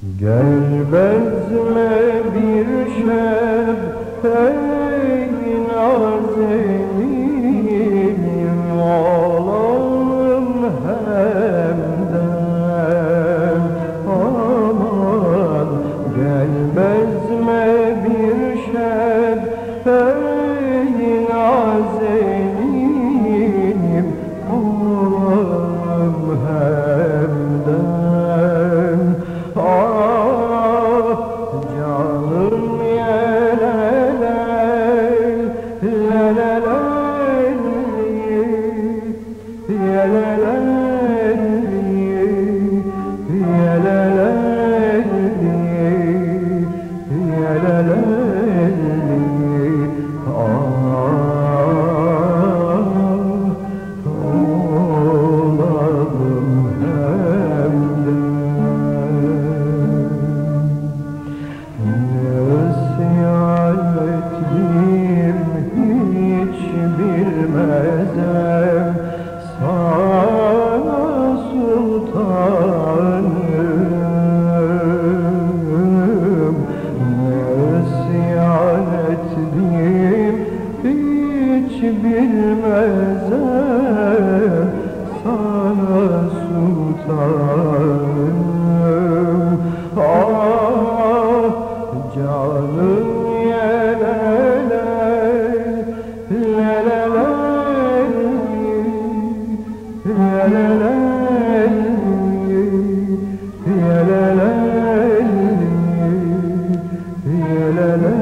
Gel bezme bir şeb ey nazelim olalım hemden. Aman Gel bezme bir şeb sana sultanım. Nasihatim hiç bilmezem sana sultanım la la